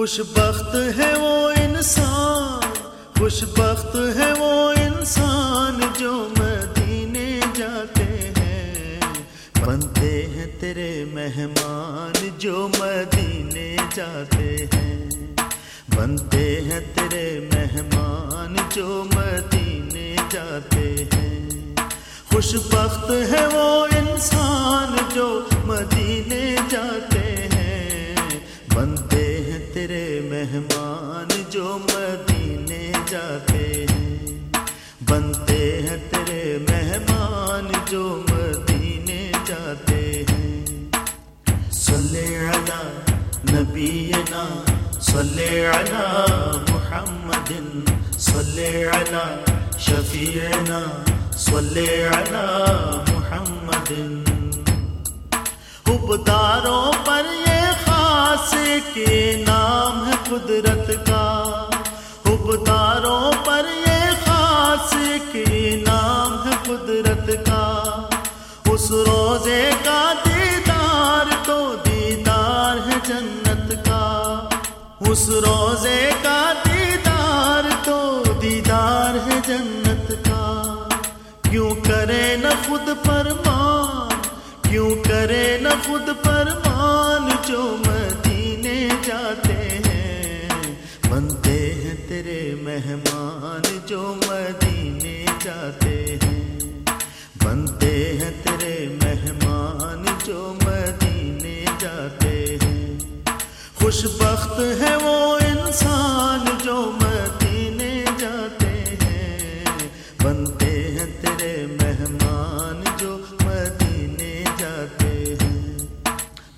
خوش بخت ہے وہ انسان، خوش بخت ہے وہ انسان جو مدینے جاتے ہیں۔ بنتے ہیں تیرے مہمان جو مدینے جاتے ہیں۔ بنتے ہیں تیرے مہمان جو مدینے جاتے ہیں۔ خوش بخت ہے وہ انسان جو مدینے جو مدینے جاتے ہیں، بنتے ہیں تیرے مہمان جو مدینے جاتے ہیں۔ صلی علی نبینا، صلی علی محمد صلی علی شفیعنا، صلی علی محمد حبداروں پر یہ خاص کے نام ہے قدرت کا، حبداروں پر یہ خاص کے نام ہے قدرت کا۔ اس روزے کا دیدار تو دیدار ہے جنت کا۔ اس روزے کا دیدار تو دیدار ہے جنت کا۔ کیوں کرے نہ خود فرمان، کیوں کرے نہ خود فرمان جو مدینے مہمان جو مدینے جاتے ہیں، بنتے ہیں تیرے مہمان جو مدینے جاتے ہیں۔ خوش بخت ہے وہ انسان جو مدینے جاتے ہیں۔ بنتے ہیں تیرے مہمان جو مدینے جاتے ہیں۔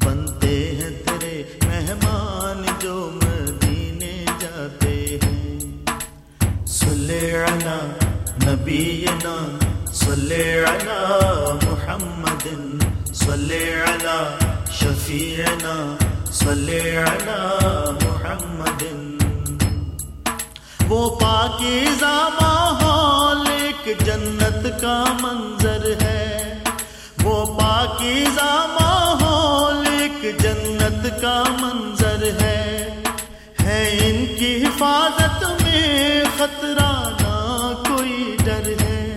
بنتے ہیں تیرے مہمان جو مدینے جاتے ہیں علی نبینا صلی علی محمد صلی علی شفیعنا صلی علی محمد۔ وہ پاکیزہ ماحول ایک جنت کا منظر ہے۔ وہ پاکیزہ ماحول ایک جنت کا منظر ہے۔ ہے ان کی حفاظت میں خطرہ نہ کوئی ڈر ہے۔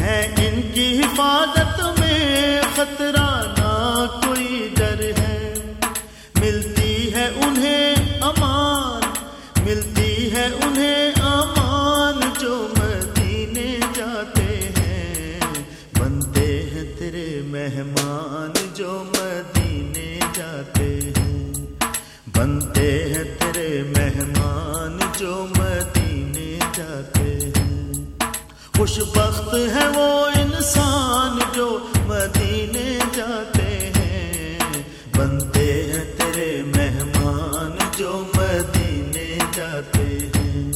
ہے ان کی حفاظت میں خطرہ نہ کوئی ڈر ہے۔ ملتی ہے انہیں امان، ملتی ہے انہیں امان جو مدینے جاتے ہیں۔ بنتے ہیں تیرے مہمان جو مدینے جاتے ہیں۔ بنتے ہیں تیرے مہمان جو مدینے جاتے ہیں۔ خوش بخت ہے وہ انسان جو مدینے جاتے ہیں۔ بنتے ہیں تیرے مہمان جو مدینے جاتے ہیں۔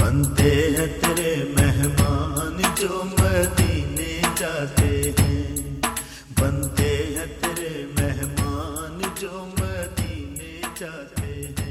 بنتے ہیں تیرے مہمان جو مدینے جاتے ہیں۔ بنتے ہیں تیرے مہمان جو مدینے جاتے ہیں۔ ہیں